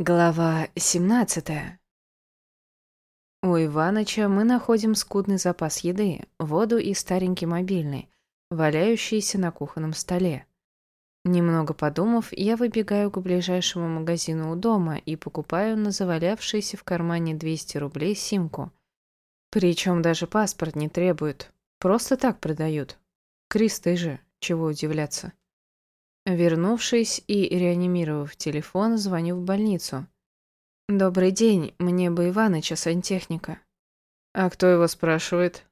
Глава 17 У Иваныча мы находим скудный запас еды, воду и старенький мобильный, валяющийся на кухонном столе. Немного подумав, я выбегаю к ближайшему магазину у дома и покупаю на завалявшиеся в кармане 200 рублей симку. Причем даже паспорт не требуют, просто так продают. Крис, ты же, чего удивляться. Вернувшись и реанимировав телефон, звоню в больницу. «Добрый день, мне бы Иваныча, сантехника». «А кто его спрашивает?»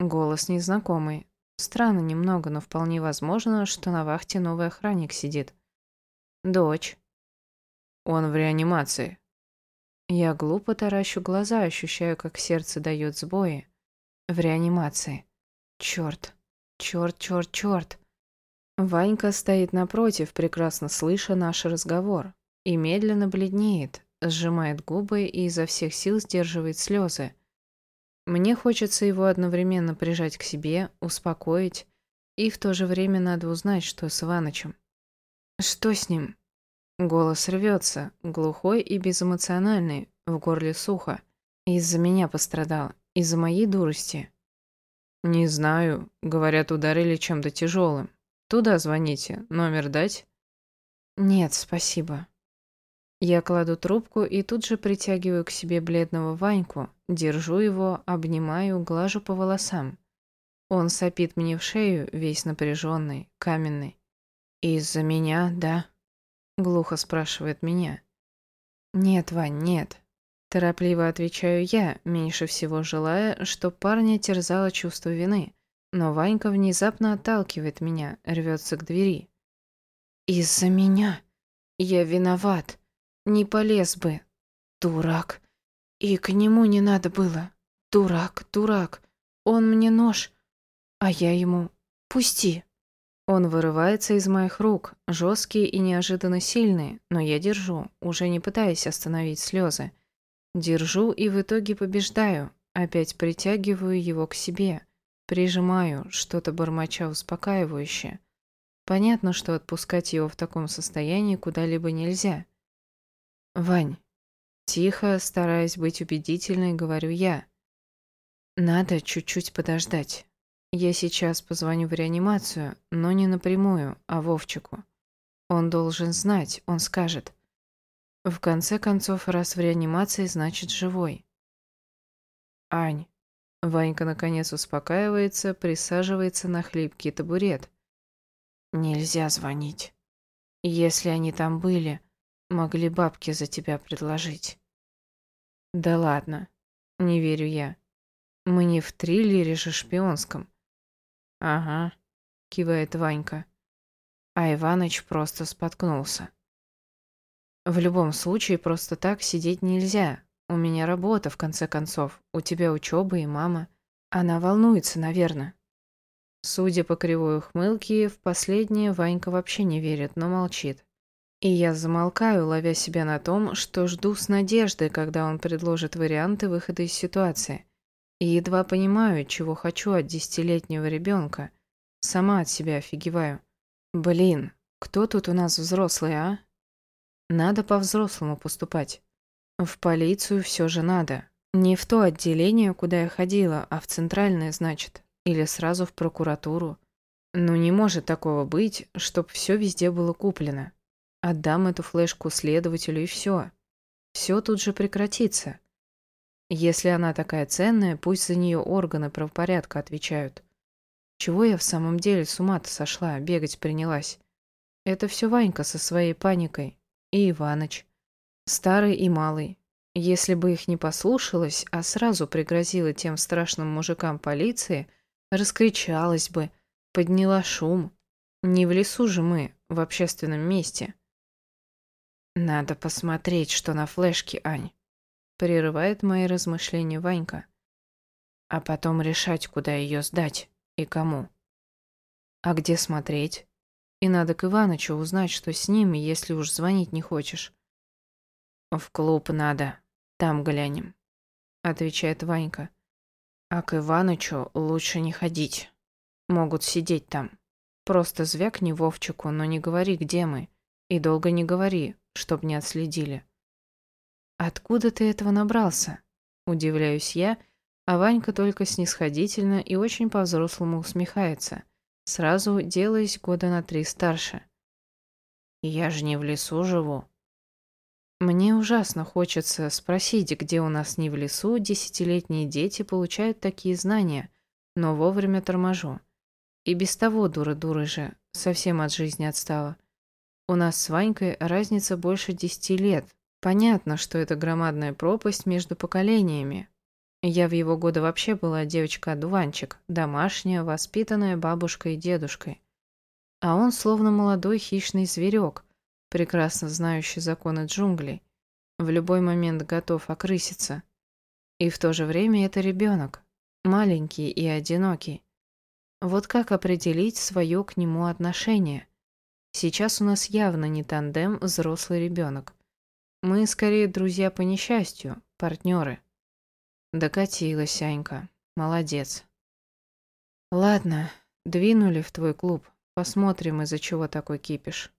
Голос незнакомый. Странно немного, но вполне возможно, что на вахте новый охранник сидит. «Дочь». «Он в реанимации». Я глупо таращу глаза, ощущаю, как сердце дает сбои. В реанимации. Черт, черт, черт, черт. Ванька стоит напротив, прекрасно слыша наш разговор, и медленно бледнеет, сжимает губы и изо всех сил сдерживает слезы. Мне хочется его одновременно прижать к себе, успокоить, и в то же время надо узнать, что с Иванычем. Что с ним? Голос рвется, глухой и безэмоциональный, в горле сухо. Из-за меня пострадал, из-за моей дурости. Не знаю, говорят, ударили чем-то тяжелым. Туда звоните. Номер дать? Нет, спасибо. Я кладу трубку и тут же притягиваю к себе бледного Ваньку, держу его, обнимаю, глажу по волосам. Он сопит мне в шею, весь напряженный, каменный. «Из-за меня, да?» — глухо спрашивает меня. «Нет, Вань, нет». Торопливо отвечаю я, меньше всего желая, чтоб парня терзало чувство вины. Но Ванька внезапно отталкивает меня, рвется к двери. «Из-за меня. Я виноват. Не полез бы. Дурак. И к нему не надо было. Дурак, дурак. Он мне нож, а я ему... Пусти». Он вырывается из моих рук, жесткие и неожиданно сильные, но я держу, уже не пытаясь остановить слезы. Держу и в итоге побеждаю, опять притягиваю его к себе. Прижимаю, что-то бормоча успокаивающее. Понятно, что отпускать его в таком состоянии куда-либо нельзя. «Вань», тихо, стараясь быть убедительной, говорю я. «Надо чуть-чуть подождать. Я сейчас позвоню в реанимацию, но не напрямую, а Вовчику. Он должен знать, он скажет. В конце концов, раз в реанимации, значит живой». «Ань, Ванька наконец успокаивается, присаживается на хлипкий табурет. Нельзя звонить. Если они там были, могли бабки за тебя предложить. Да ладно, не верю я. Мы не в триллере же шпионском. Ага, кивает Ванька. А Иваныч просто споткнулся. В любом случае, просто так сидеть нельзя. У меня работа, в конце концов. У тебя учеба и мама. Она волнуется, наверное. Судя по кривой ухмылке, в последнее Ванька вообще не верит, но молчит. И я замолкаю, ловя себя на том, что жду с надеждой, когда он предложит варианты выхода из ситуации. И едва понимаю, чего хочу от десятилетнего ребенка. Сама от себя офигеваю. Блин, кто тут у нас взрослый, а? Надо по-взрослому поступать. В полицию все же надо. Не в то отделение, куда я ходила, а в центральное, значит. Или сразу в прокуратуру. Ну не может такого быть, чтоб все везде было куплено. Отдам эту флешку следователю и все. Все тут же прекратится. Если она такая ценная, пусть за нее органы правопорядка отвечают. Чего я в самом деле с ума-то сошла, бегать принялась? Это все Ванька со своей паникой. И Иваныч. Старый и малый. Если бы их не послушалась, а сразу пригрозила тем страшным мужикам полиции, раскричалась бы, подняла шум. Не в лесу же мы, в общественном месте. Надо посмотреть, что на флешке, Ань. Прерывает мои размышления Ванька. А потом решать, куда ее сдать и кому. А где смотреть? И надо к Иванычу узнать, что с ними, если уж звонить не хочешь. «В клуб надо. Там глянем», — отвечает Ванька. «А к Иванычу лучше не ходить. Могут сидеть там. Просто звякни Вовчику, но не говори, где мы. И долго не говори, чтоб не отследили. Откуда ты этого набрался? Удивляюсь я, а Ванька только снисходительно и очень по-взрослому усмехается, сразу делаясь года на три старше. Я же не в лесу живу. Мне ужасно хочется спросить, где у нас не в лесу десятилетние дети получают такие знания, но вовремя торможу. И без того дура-дура же, совсем от жизни отстала. У нас с Ванькой разница больше десяти лет. Понятно, что это громадная пропасть между поколениями. Я в его годы вообще была девочка-одуванчик, домашняя, воспитанная бабушкой и дедушкой. А он словно молодой хищный зверек, прекрасно знающий законы джунглей, в любой момент готов окрыситься. И в то же время это ребенок, маленький и одинокий. Вот как определить свое к нему отношение? Сейчас у нас явно не тандем взрослый ребенок. Мы скорее друзья по несчастью, партнеры. Докатилась, Анька. Молодец. Ладно, двинули в твой клуб. Посмотрим, из-за чего такой кипиш.